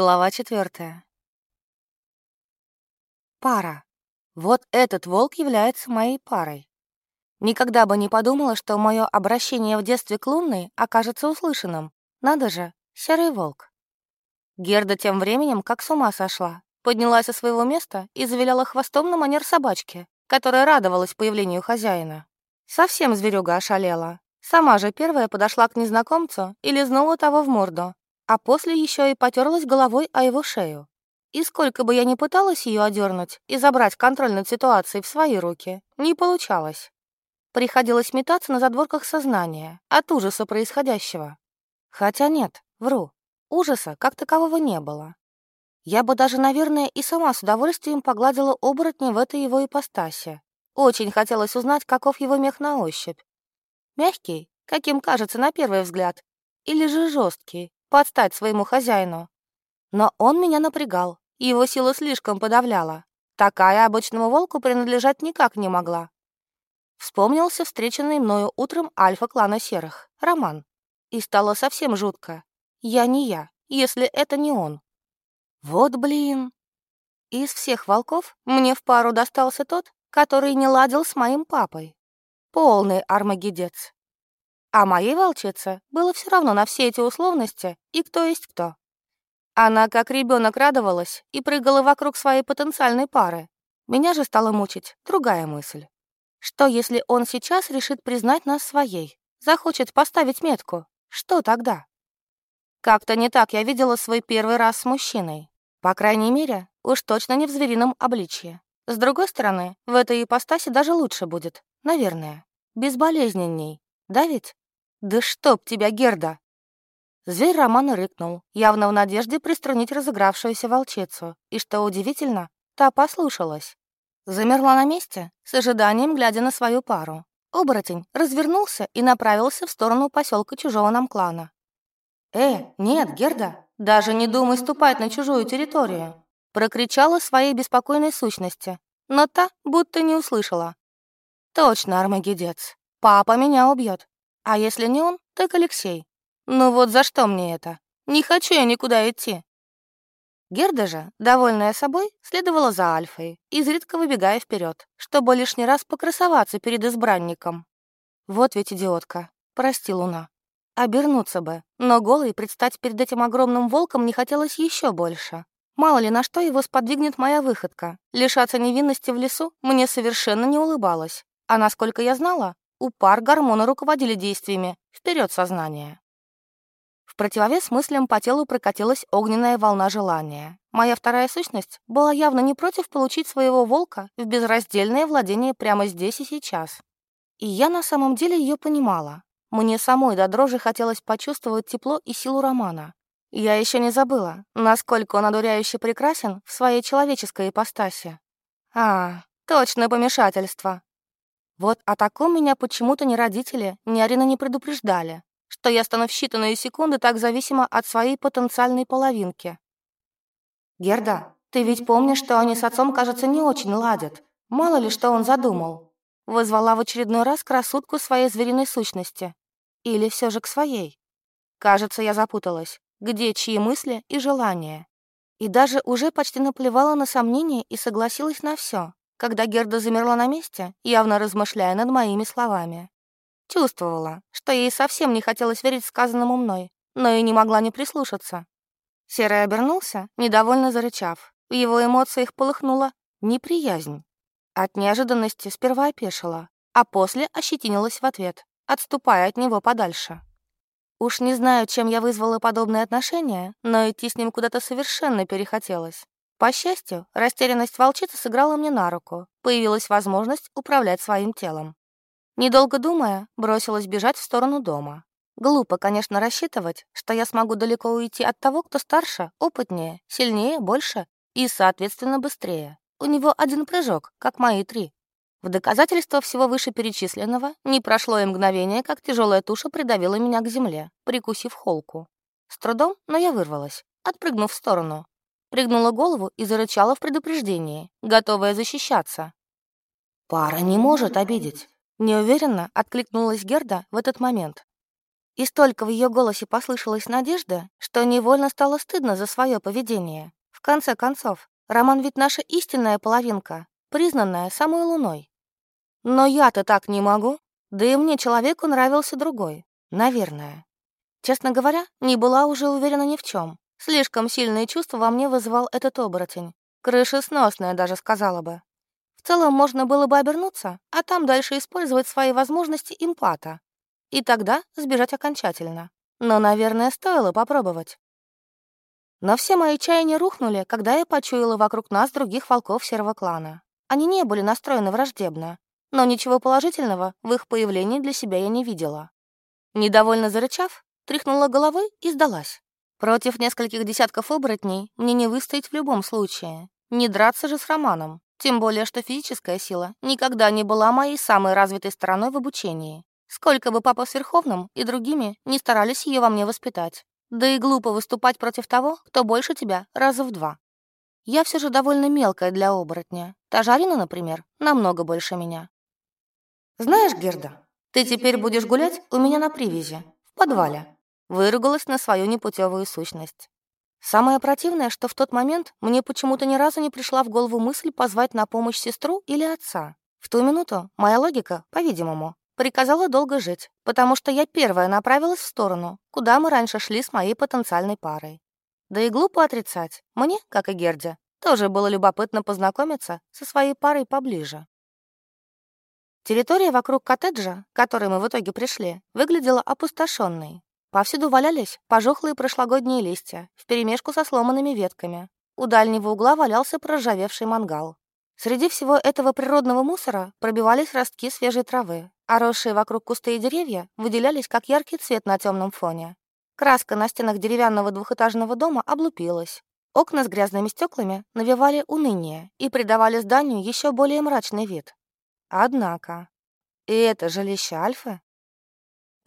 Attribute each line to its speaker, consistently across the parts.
Speaker 1: Глава четвертая. Пара. Вот этот волк является моей парой. Никогда бы не подумала, что мое обращение в детстве к лунной окажется услышанным. Надо же, серый волк. Герда тем временем как с ума сошла, поднялась со своего места и завиляла хвостом на манер собачки, которая радовалась появлению хозяина. Совсем зверюга ошалела. Сама же первая подошла к незнакомцу и лизнула того в морду, а после еще и потерлась головой о его шею. И сколько бы я ни пыталась ее одернуть и забрать контроль над ситуацией в свои руки, не получалось. Приходилось метаться на задворках сознания от ужаса происходящего. Хотя нет, вру, ужаса как такового не было. Я бы даже, наверное, и сама с удовольствием погладила оборотня в этой его ипостаси. Очень хотелось узнать, каков его мех на ощупь. Мягкий, каким кажется на первый взгляд, или же жесткий, подстать своему хозяину. Но он меня напрягал, его сила слишком подавляла. Такая обычному волку принадлежать никак не могла. Вспомнился встреченный мною утром альфа-клана серых, Роман. И стало совсем жутко. Я не я, если это не он. Вот блин. Из всех волков мне в пару достался тот, который не ладил с моим папой. Полный армагедец. А моей волчице было все равно на все эти условности и кто есть кто. Она как ребенок радовалась и прыгала вокруг своей потенциальной пары. Меня же стала мучить другая мысль. Что, если он сейчас решит признать нас своей? Захочет поставить метку? Что тогда? Как-то не так я видела свой первый раз с мужчиной. По крайней мере, уж точно не в зверином обличье. С другой стороны, в этой ипостаси даже лучше будет, наверное. Безболезненней. Да ведь? Да чтоб тебя, Герда! Зверь Романа рыкнул, явно в надежде приструнить разыгравшуюся волчицу, и, что удивительно, та послушалась. Замерла на месте, с ожиданием глядя на свою пару. Оборотень развернулся и направился в сторону поселка чужого нам клана. «Э, нет, Герда, даже не думай ступать на чужую территорию!» Прокричала своей беспокойной сущности, но та будто не услышала. «Точно, Армагедец, папа меня убьет. А если не он, так Алексей. Ну вот за что мне это? Не хочу я никуда идти. Герда же, довольная собой, следовала за Альфой, изредка выбегая вперед, чтобы лишний раз покрасоваться перед избранником. Вот ведь идиотка, прости, Луна. Обернуться бы, но голой предстать перед этим огромным волком не хотелось еще больше. Мало ли на что его сподвигнет моя выходка. Лишаться невинности в лесу мне совершенно не улыбалось. А насколько я знала, у пар гормоны руководили действиями. Вперед сознание. В противовес мыслям по телу прокатилась огненная волна желания. Моя вторая сущность была явно не против получить своего волка в безраздельное владение прямо здесь и сейчас. И я на самом деле ее понимала. Мне самой до дрожи хотелось почувствовать тепло и силу Романа. Я еще не забыла, насколько он одуряюще прекрасен в своей человеческой ипостаси. А, точно помешательство. Вот о таком меня почему-то ни родители, ни Арина не предупреждали, что я стану в считанные секунды так зависима от своей потенциальной половинки. «Герда, ты ведь помнишь, что они с отцом, кажется, не очень ладят. Мало ли, что он задумал». Вызвала в очередной раз красотку своей звериной сущности. Или все же к своей. Кажется, я запуталась. Где чьи мысли и желания? И даже уже почти наплевала на сомнения и согласилась на все когда Герда замерла на месте, явно размышляя над моими словами. Чувствовала, что ей совсем не хотелось верить сказанному мной, но и не могла не прислушаться. Серый обернулся, недовольно зарычав. В его эмоциях полыхнула неприязнь. От неожиданности сперва опешила, а после ощетинилась в ответ, отступая от него подальше. Уж не знаю, чем я вызвала подобное отношение, но идти с ним куда-то совершенно перехотелось. По счастью, растерянность волчицы сыграла мне на руку. Появилась возможность управлять своим телом. Недолго думая, бросилась бежать в сторону дома. Глупо, конечно, рассчитывать, что я смогу далеко уйти от того, кто старше, опытнее, сильнее, больше и, соответственно, быстрее. У него один прыжок, как мои три. В доказательство всего вышеперечисленного не прошло и мгновение, как тяжелая туша придавила меня к земле, прикусив холку. С трудом, но я вырвалась, отпрыгнув в сторону, пригнула голову и зарычала в предупреждении, готовая защищаться. «Пара не может обидеть», — неуверенно откликнулась Герда в этот момент. И столько в ее голосе послышалась надежда, что невольно стало стыдно за свое поведение. В конце концов, Роман ведь наша истинная половинка, признанная самой луной. Но я-то так не могу, да и мне человеку нравился другой, наверное. Честно говоря, не была уже уверена ни в чем. Слишком сильные чувства во мне вызывал этот оборотень. Крышесносная даже сказала бы. В целом можно было бы обернуться, а там дальше использовать свои возможности импата. И тогда сбежать окончательно. Но, наверное, стоило попробовать. Но все мои чаяния рухнули, когда я почуяла вокруг нас других волков серого клана. Они не были настроены враждебно, но ничего положительного в их появлении для себя я не видела. Недовольно зарычав, тряхнула головой и сдалась. Против нескольких десятков оборотней мне не выстоять в любом случае. Не драться же с Романом. Тем более, что физическая сила никогда не была моей самой развитой стороной в обучении. Сколько бы папа с Верховным и другими не старались ее во мне воспитать. Да и глупо выступать против того, кто больше тебя раза в два. Я все же довольно мелкая для оборотня. Та же Арина, например, намного больше меня. «Знаешь, Герда, ты теперь будешь гулять у меня на привязи, в подвале». Выругалась на свою непутевую сущность. Самое противное, что в тот момент мне почему-то ни разу не пришла в голову мысль позвать на помощь сестру или отца. В ту минуту моя логика, по-видимому, приказала долго жить, потому что я первая направилась в сторону, куда мы раньше шли с моей потенциальной парой. Да и глупо отрицать, мне, как и Герде, тоже было любопытно познакомиться со своей парой поближе. Территория вокруг коттеджа, к которой мы в итоге пришли, выглядела опустошенной. Повсюду валялись пожухлые прошлогодние листья, вперемешку со сломанными ветками. У дальнего угла валялся проржавевший мангал. Среди всего этого природного мусора пробивались ростки свежей травы, а росшие вокруг кусты и деревья выделялись как яркий цвет на темном фоне. Краска на стенах деревянного двухэтажного дома облупилась. Окна с грязными стеклами навевали уныние и придавали зданию еще более мрачный вид. Однако... И это жилище Альфы?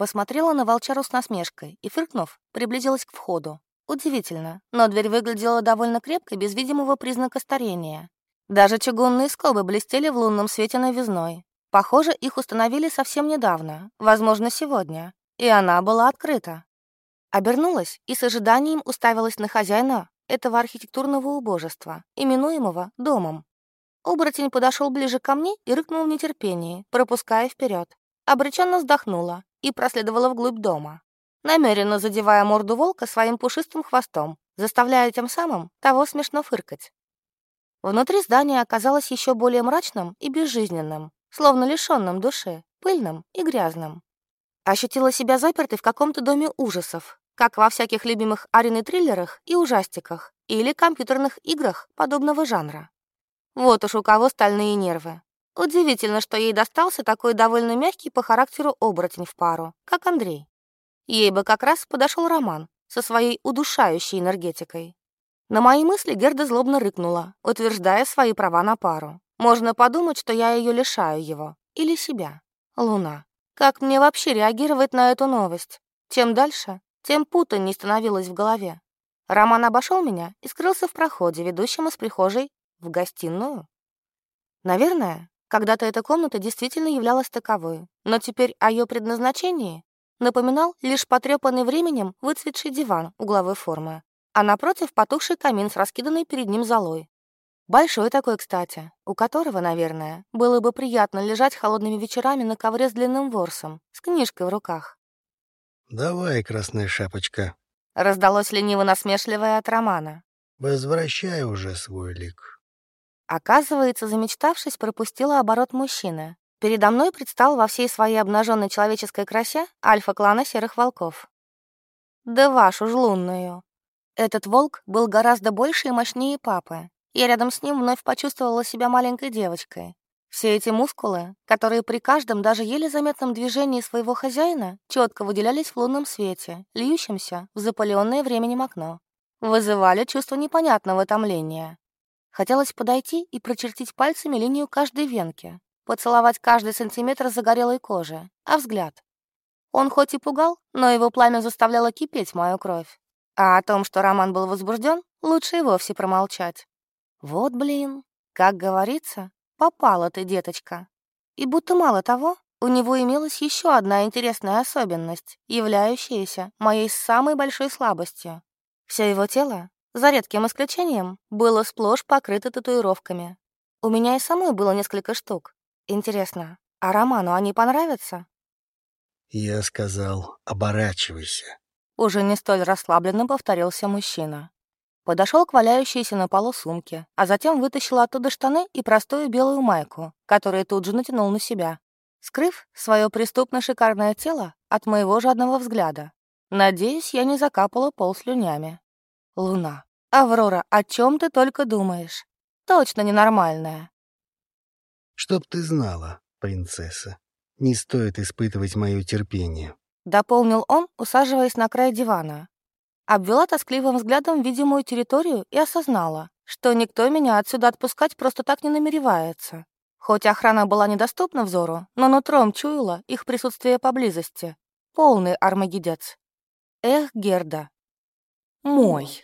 Speaker 1: Посмотрела на волчару с насмешкой и, фыркнув, приблизилась к входу. Удивительно, но дверь выглядела довольно крепкой, без видимого признака старения. Даже чугунные скобы блестели в лунном свете новизной. Похоже, их установили совсем недавно, возможно, сегодня, и она была открыта. Обернулась и с ожиданием уставилась на хозяина этого архитектурного убожества, именуемого домом. Оборотень подошел ближе ко мне и рыкнул в нетерпении, пропуская вперед. Обреченно вздохнула и проследовала вглубь дома, намеренно задевая морду волка своим пушистым хвостом, заставляя тем самым того смешно фыркать. Внутри здания оказалось еще более мрачным и безжизненным, словно лишенным души, пыльным и грязным. Ощутила себя запертой в каком-то доме ужасов, как во всяких любимых арены триллерах и ужастиках или компьютерных играх подобного жанра. Вот уж у кого стальные нервы. Удивительно, что ей достался такой довольно мягкий по характеру оборотень в пару, как Андрей. Ей бы как раз подошел Роман со своей удушающей энергетикой. На мои мысли Герда злобно рыкнула, утверждая свои права на пару. Можно подумать, что я ее лишаю его. Или себя. Луна. Как мне вообще реагировать на эту новость? Чем дальше, тем путанней становилось в голове. Роман обошел меня и скрылся в проходе, ведущем из прихожей в гостиную. Наверное, когда-то эта комната действительно являлась таковой, но теперь о ее предназначении напоминал лишь потрепанный временем выцветший диван угловой формы, а напротив потухший камин с раскиданной перед ним золой. Большой такой, кстати, у которого, наверное, было бы приятно лежать холодными вечерами на ковре с длинным ворсом, с книжкой в руках.
Speaker 2: «Давай, красная шапочка», —
Speaker 1: раздалось лениво-насмешливое от Романа.
Speaker 2: «Возвращай уже свой лик».
Speaker 1: Оказывается, замечтавшись, пропустила оборот мужчины. Передо мной предстал во всей своей обнаженной человеческой красе альфа-клана серых волков. Да вашу ж лунную. Этот волк был гораздо больше и мощнее папы. Я рядом с ним вновь почувствовала себя маленькой девочкой. Все эти мускулы, которые при каждом, даже еле заметном движении своего хозяина, четко выделялись в лунном свете, льющемся в запаленное временем окно, вызывали чувство непонятного томления. Хотелось подойти и прочертить пальцами линию каждой венки, поцеловать каждый сантиметр загорелой кожи, а взгляд. Он хоть и пугал, но его пламя заставляло кипеть мою кровь. А о том, что Роман был возбужден, лучше и вовсе промолчать. Вот блин, как говорится, попала ты, деточка. И будто мало того, у него имелась еще одна интересная особенность, являющаяся моей самой большой слабостью. Все его тело, за редким исключением, было сплошь покрыто татуировками. У меня и самой было несколько штук. Интересно, а Роману они понравятся?
Speaker 2: Я сказал, оборачивайся.
Speaker 1: Уже не столь расслабленно повторился мужчина. Подошел к валяющейся на полу сумке, а затем вытащил оттуда штаны и простую белую майку, которую тут же натянул на себя скрыв свое преступно шикарное тело от моего жадного взгляда. Надеюсь, я не закапала пол слюнями. Луна. Аврора, о чем ты только думаешь? Точно ненормальная.
Speaker 2: Чтоб ты знала, принцесса, не стоит испытывать мое терпение.
Speaker 1: Дополнил он, усаживаясь на край дивана. Обвела тоскливым взглядом видимую территорию и осознала, что никто меня отсюда отпускать просто так не намеревается. Хоть охрана была недоступна взору, но нутром чуяла их присутствие поблизости. Полный армагедец. Эх, Герда. Мой.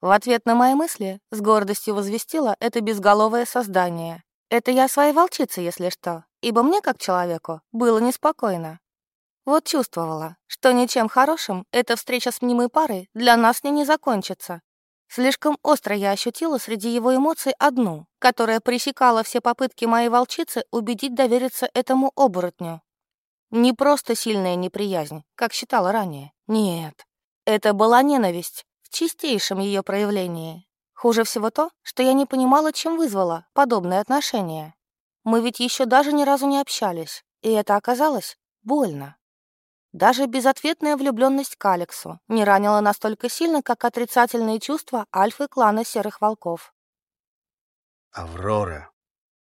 Speaker 1: В ответ на мои мысли с гордостью возвестила это безголовое создание. Это я своей волчице, если что, ибо мне, как человеку, было неспокойно. Вот чувствовала, что ничем хорошим эта встреча с мнимой парой для нас не, не закончится. Слишком остро я ощутила среди его эмоций одну, которая пресекала все попытки моей волчицы убедить довериться этому оборотню. Не просто сильная неприязнь, как считала ранее. Нет, это была ненависть в чистейшем ее проявлении. Хуже всего то, что я не понимала, чем вызвало подобное отношение. Мы ведь еще даже ни разу не общались, и это оказалось больно. Даже безответная влюбленность к Алексу не ранила настолько сильно, как отрицательные чувства альфы клана Серых Волков.
Speaker 2: «Аврора!»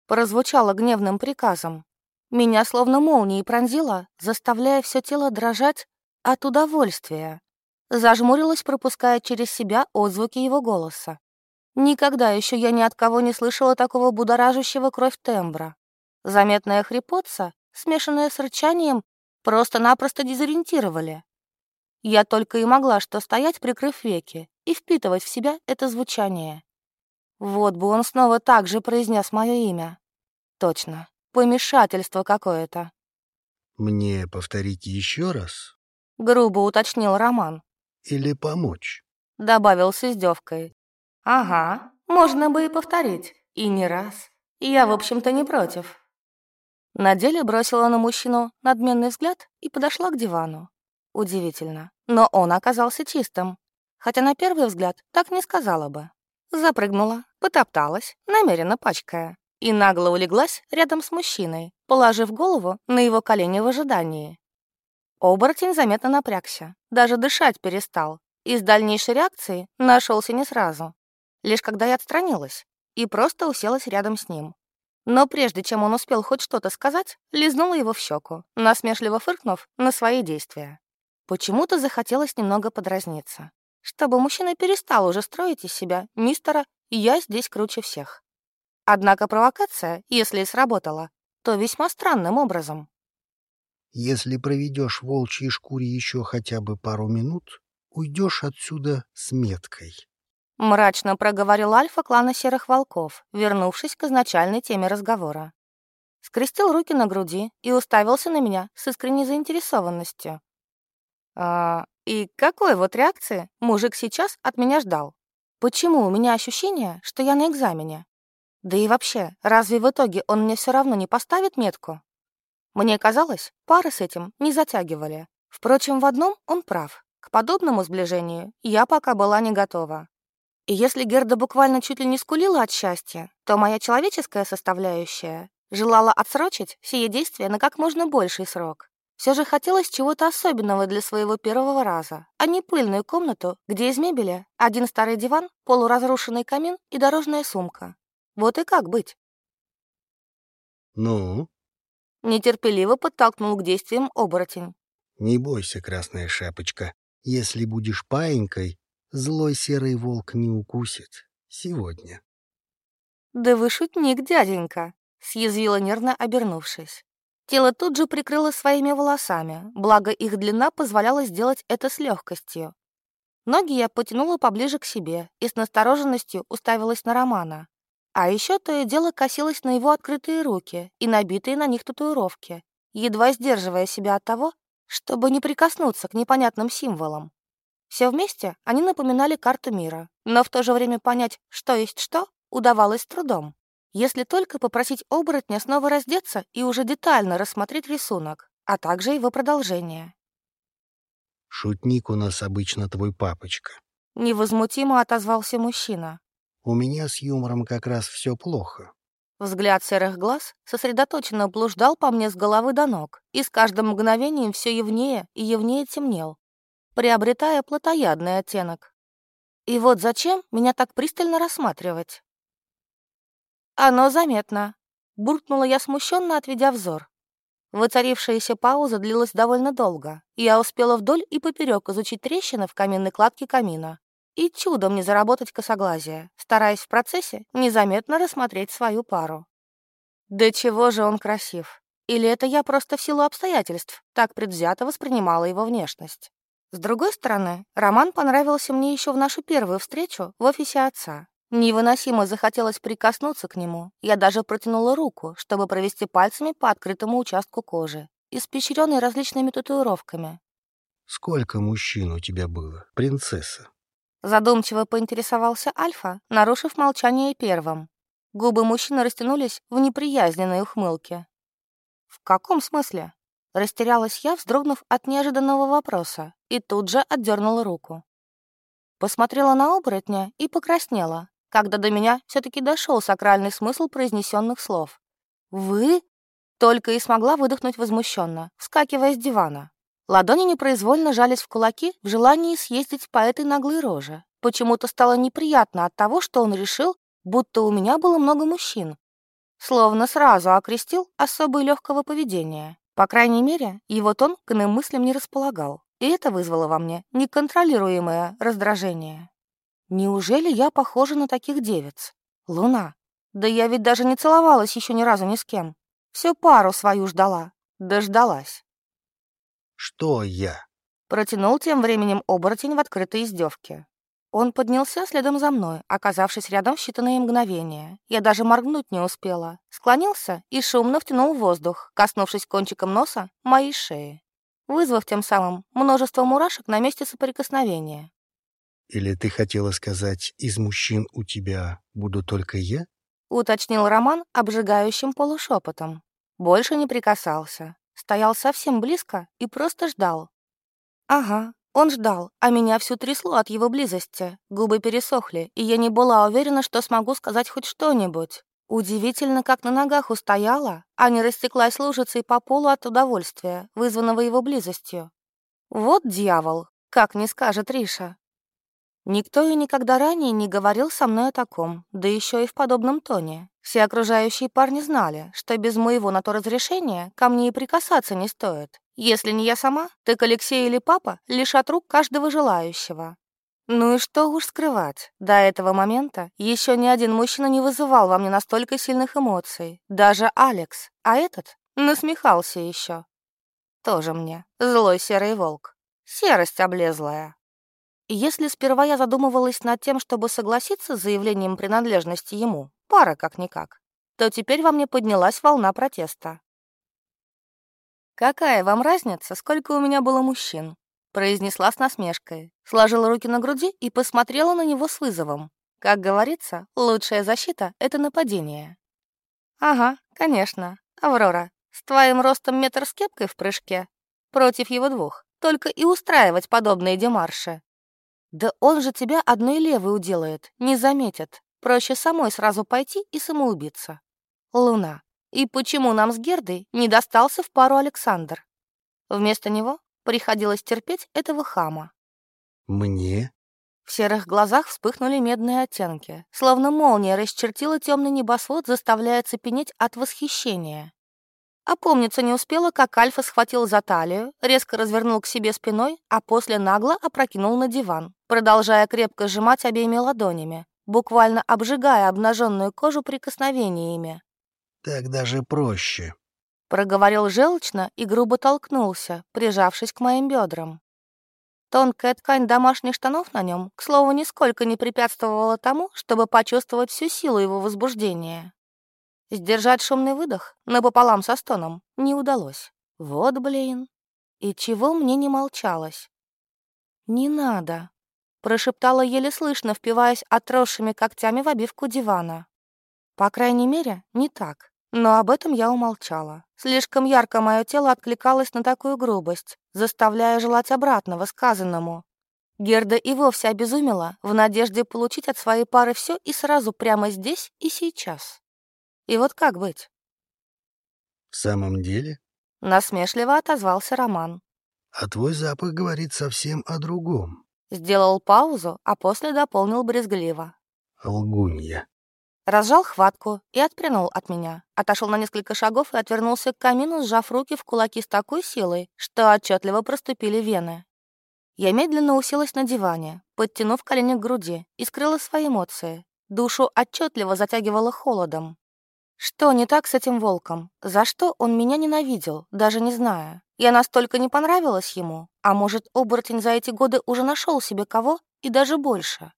Speaker 1: Прозвучало гневным приказом. Меня словно молнией пронзило, заставляя все тело дрожать от удовольствия. Зажмурилась, пропуская через себя отзвуки его голоса. Никогда еще я ни от кого не слышала такого будоражащего кровь тембра. Заметная хрипотца, смешанная с рычанием, просто-напросто дезориентировали. Я только и могла что стоять, прикрыв веки, и впитывать в себя это звучание. Вот бы он снова так же произнес мое имя. Точно, помешательство какое-то.
Speaker 2: «Мне повторить еще раз?»
Speaker 1: — грубо уточнил Роман.
Speaker 2: «Или помочь?»
Speaker 1: — добавил с издевкой. «Ага, можно бы и повторить, и не раз. Я, в общем-то, не против». На деле бросила на мужчину надменный взгляд и подошла к дивану. Удивительно, но он оказался чистым. Хотя на первый взгляд так не сказала бы. Запрыгнула, потопталась, намеренно пачкая, и нагло улеглась рядом с мужчиной, положив голову на его колени в ожидании. Оборотень заметно напрягся, даже дышать перестал, и с дальнейшей реакцией нашелся не сразу. Лишь когда я отстранилась и просто уселась рядом с ним. Но прежде чем он успел хоть что-то сказать, лизнула его в щеку, насмешливо фыркнув на свои действия. Почему-то захотелось немного подразниться, чтобы мужчина перестал уже строить из себя мистера «я здесь круче всех». Однако провокация, если и сработала, то весьма странным образом.
Speaker 2: «Если проведешь в волчьей шкуре еще хотя бы пару минут, уйдешь отсюда с меткой»,
Speaker 1: Мрачно проговорил Альфа клана Серых Волков, вернувшись к изначальной теме разговора. Скрестил руки на груди и уставился на меня с искренней заинтересованностью. «А, и какой вот реакции мужик сейчас от меня ждал? Почему у меня ощущение, что я на экзамене? Да и вообще, разве в итоге он мне все равно не поставит метку? Мне казалось, пары с этим не затягивали. Впрочем, в одном он прав. К подобному сближению я пока была не готова. И если Герда буквально чуть ли не скулила от счастья, то моя человеческая составляющая желала отсрочить сие действие на как можно больший срок. Все же хотелось чего-то особенного для своего первого раза, а не пыльную комнату, где из мебели один старый диван, полуразрушенный камин и дорожная сумка. Вот и как быть?
Speaker 2: «Ну?»
Speaker 1: Нетерпеливо подтолкнул к действиям оборотень.
Speaker 2: «Не бойся, красная шапочка. Если будешь паинькой, Злой серый волк не укусит. Сегодня.
Speaker 1: «Да вы шутник, дяденька», — съязвила нервно обернувшись. Тело тут же прикрыло своими волосами, благо их длина позволяла сделать это с легкостью. Ноги я потянула поближе к себе и с настороженностью уставилась на Романа. А еще то и дело косилось на его открытые руки и набитые на них татуировки. едва сдерживая себя от того, чтобы не прикоснуться к непонятным символам. Все вместе они напоминали карту мира, но в то же время понять, что есть что, удавалось с трудом. Если только попросить оборотня снова раздеться и уже детально рассмотреть рисунок, а также его продолжение.
Speaker 2: «Шутник у нас обычно твой папочка», —
Speaker 1: невозмутимо отозвался мужчина.
Speaker 2: «У меня с юмором как раз все плохо».
Speaker 1: Взгляд серых глаз сосредоточенно блуждал по мне с головы до ног, и с каждым мгновением все явнее и явнее темнел, приобретая плотоядный оттенок. И вот зачем меня так пристально рассматривать? «Оно заметно», — буркнула я смущенно, отведя взор. Воцарившаяся пауза длилась довольно долго. Я успела вдоль и поперек изучить трещины в каменной кладке камина и чудом не заработать косоглазие, стараясь в процессе незаметно рассмотреть свою пару. Да чего же он красив? Или это я просто в силу обстоятельств так предвзято воспринимала его внешность? С другой стороны, Роман понравился мне еще в нашу первую встречу в офисе отца, Невыносимо захотелось прикоснуться к нему. Я даже протянула руку, чтобы провести пальцами по открытому участку кожи, испещренной различными татуировками.
Speaker 2: «Сколько мужчин у тебя было, принцесса?»
Speaker 1: Задумчиво поинтересовался Альфа, нарушив молчание первым. Губы мужчины растянулись в неприязненной ухмылке. «В каком смысле?» Растерялась я, вздрогнув от неожиданного вопроса, и тут же отдернула руку. Посмотрела на оборотня и покраснела, когда до меня все-таки дошел сакральный смысл произнесенных слов. «Вы?» Только и смогла выдохнуть возмущенно, вскакивая с дивана. Ладони непроизвольно жались в кулаки в желании съездить по этой наглой роже. Почему-то стало неприятно от того, что он решил, будто у меня было много мужчин. Словно сразу окрестил особой легкого поведения. По крайней мере, его тон к иным мыслям не располагал, и это вызвало во мне неконтролируемое раздражение. Неужели я похожа на таких девиц? Луна. Да я ведь даже не целовалась еще ни разу ни с кем. Всю пару свою ждала. Дождалась.
Speaker 2: «Что я?»
Speaker 1: Протянул тем временем оборотень в открытой издевке. Он поднялся следом за мной, оказавшись рядом в считанные мгновения. Я даже моргнуть не успела. Склонился и шумно втянул воздух, коснувшись кончиком носа моей шеи, вызвав тем самым множество мурашек на месте соприкосновения.
Speaker 2: Или ты хотела сказать, из мужчин у тебя буду только я?
Speaker 1: Уточнил Роман обжигающим полушепотом. Больше не прикасался. Стоял совсем близко и просто ждал. Ага, он ждал, а меня всю трясло от его близости. Губы пересохли, и я не была уверена, что смогу сказать хоть что-нибудь. Удивительно, как на ногах устояла, а не растеклась лужицей по полу от удовольствия, вызванного его близостью. Вот дьявол, как не скажет Риша. Никто и никогда ранее не говорил со мной о таком, да еще и в подобном тоне. Все окружающие парни знали, что без моего на то разрешения ко мне и прикасаться не стоит. Если не я сама, так Алексей или папа лишат рук каждого желающего. Ну и что уж скрывать, до этого момента еще ни один мужчина не вызывал во мне настолько сильных эмоций, даже Алекс, а этот насмехался еще. Тоже мне злой серый волк, серость облезлая. Если сперва я задумывалась над тем, чтобы согласиться с заявлением принадлежности ему, пара как-никак, то теперь во мне поднялась волна протеста. «Какая вам разница, сколько у меня было мужчин?» произнесла с насмешкой, сложила руки на груди и посмотрела на него с вызовом. Как говорится, лучшая защита — это нападение. «Ага, конечно. Аврора, с твоим ростом метр с кепкой в прыжке. Против его двух. Только и устраивать подобные демарши. «Да он же тебя одной левой уделает, не заметит. Проще самой сразу пойти и самоубиться». «Луна, и почему нам с Гердой не достался в пару Александр?» Вместо него приходилось терпеть этого хама.
Speaker 2: «Мне?»
Speaker 1: В серых глазах вспыхнули медные оттенки, словно молния расчертила темный небосвод, заставляя цепенеть от восхищения. Опомниться не успела, как Альфа схватил за талию, резко развернул к себе спиной, а после нагло опрокинул на диван, продолжая крепко сжимать обеими ладонями, буквально обжигая обнаженную кожу прикосновениями.
Speaker 2: «Так даже проще», —
Speaker 1: проговорил желчно и грубо толкнулся, прижавшись к моим бедрам. Тонкая ткань домашних штанов на нем, к слову, нисколько не препятствовала тому, чтобы почувствовать всю силу его возбуждения. Сдержать шумный выдох напополам со стоном не удалось. Вот блин. И чего мне не молчалось? «Не надо», — прошептала еле слышно, впиваясь отросшими когтями в обивку дивана. По крайней мере, не так. Но об этом я умолчала. Слишком ярко мое тело откликалось на такую грубость, заставляя желать обратного сказанному. Герда и вовсе обезумела в надежде получить от своей пары все и сразу прямо здесь и сейчас. И вот как быть?
Speaker 2: «В самом деле?»
Speaker 1: — насмешливо отозвался Роман.
Speaker 2: «А твой запах говорит совсем о другом».
Speaker 1: Сделал паузу, а после дополнил брезгливо.
Speaker 2: «Лгунья».
Speaker 1: Разжал хватку и отпрянул от меня. Отошел на несколько шагов и отвернулся к камину, сжав руки в кулаки с такой силой, что отчетливо проступили вены. Я медленно уселась на диване, подтянув колени к груди, и скрыла свои эмоции. Душу отчетливо затягивало холодом. Что не так с этим волком? За что он меня ненавидел, даже не зная? Я настолько не понравилась ему? А может, оборотень за эти годы уже нашел себе кого и даже больше?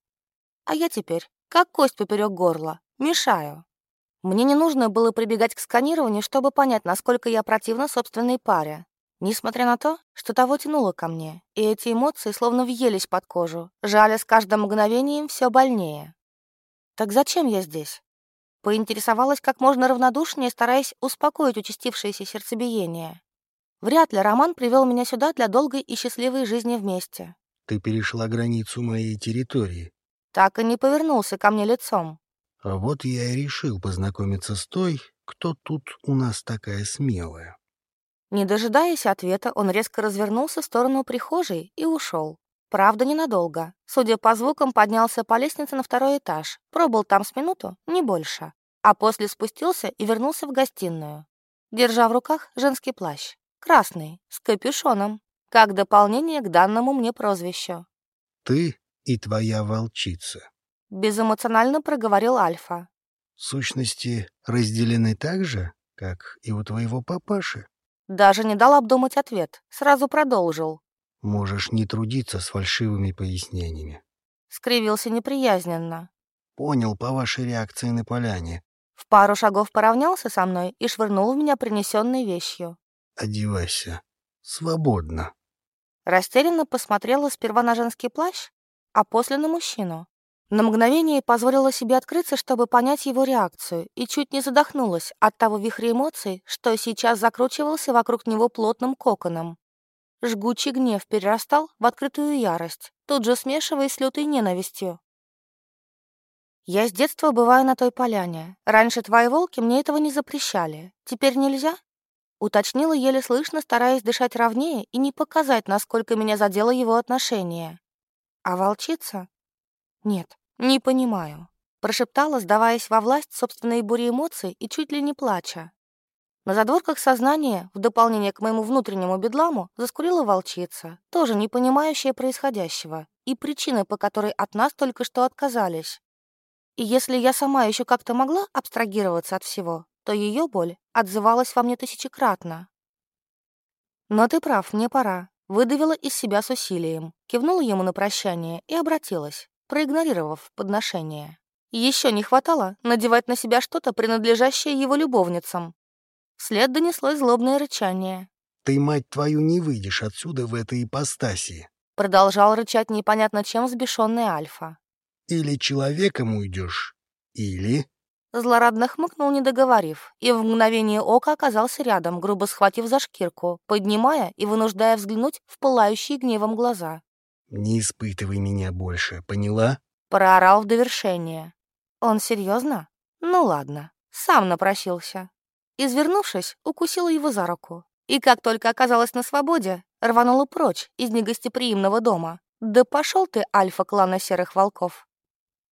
Speaker 1: А я теперь, как кость поперек горла, мешаю. Мне не нужно было прибегать к сканированию, чтобы понять, насколько я противна собственной паре. Несмотря на то, что того тянуло ко мне, и эти эмоции словно въелись под кожу, жали с каждым мгновением все больнее. Так зачем я здесь? Поинтересовалась как можно равнодушнее, стараясь успокоить участившееся сердцебиение. Вряд ли Роман привел меня сюда для долгой и счастливой жизни вместе.
Speaker 2: Ты перешла границу моей территории.
Speaker 1: Так и не повернулся ко мне лицом.
Speaker 2: А вот я и решил познакомиться с той, кто тут у нас такая смелая.
Speaker 1: Не дожидаясь ответа, он резко развернулся в сторону прихожей и ушел. Правда, ненадолго. Судя по звукам, поднялся по лестнице на второй этаж. Пробыл там с минуту, не больше. А после спустился и вернулся в гостиную. Держа в руках женский плащ. Красный, с капюшоном. Как дополнение к данному мне прозвищу.
Speaker 2: «Ты и твоя волчица», —
Speaker 1: безэмоционально проговорил Альфа.
Speaker 2: «Сущности разделены так же, как и у твоего папаши?»
Speaker 1: Даже не дал обдумать ответ, сразу продолжил.
Speaker 2: «Можешь не трудиться с фальшивыми пояснениями».
Speaker 1: Скривился неприязненно.
Speaker 2: «Понял по вашей реакции на поляне».
Speaker 1: В пару шагов поравнялся со мной и швырнул в меня принесенной вещью.
Speaker 2: «Одевайся. Свободно».
Speaker 1: Растерянно посмотрела сперва на женский плащ, а после на мужчину. На мгновение позволила себе открыться, чтобы понять его реакцию, и чуть не задохнулась от того вихря эмоций, что сейчас закручивался вокруг него плотным коконом. Жгучий гнев перерастал в открытую ярость, тут же смешиваясь с лютой ненавистью. «Я с детства бываю на той поляне. Раньше твои волки мне этого не запрещали. Теперь нельзя?» Уточнила еле слышно, стараясь дышать ровнее и не показать, насколько меня задело его отношение. «А волчица?» «Нет, не понимаю», — прошептала, сдаваясь во власть собственной бури эмоций и чуть ли не плача. На задворках сознания, в дополнение к моему внутреннему бедламу, заскурила волчица, тоже не понимающая происходящего, и причины, по которой от нас только что отказались. И если я сама еще как-то могла абстрагироваться от всего, то ее боль отзывалась во мне тысячекратно. «Но ты прав, мне пора», — выдавила из себя с усилием, кивнула ему на прощание и обратилась проигнорировав подношение. Еще не хватало надевать на себя что-то, принадлежащее его любовницам. Вслед донеслось злобное рычание.
Speaker 2: «Ты, мать твою, не выйдешь отсюда в этой ипостаси!»
Speaker 1: Продолжал рычать непонятно чем взбешенный Альфа.
Speaker 2: «Или человеком уйдешь, или...»
Speaker 1: Злорадно хмыкнул, не договорив, и в мгновение ока оказался рядом, грубо схватив за шкирку, поднимая и вынуждая взглянуть в пылающие гневом глаза.
Speaker 2: «Не испытывай меня больше, поняла?»
Speaker 1: Проорал в довершение. «Он серьезно? Ну ладно, сам напросился». Извернувшись, укусила его за руку. И как только оказалась на свободе, рванула прочь из негостеприимного дома. «Да пошел ты, альфа клана серых волков!»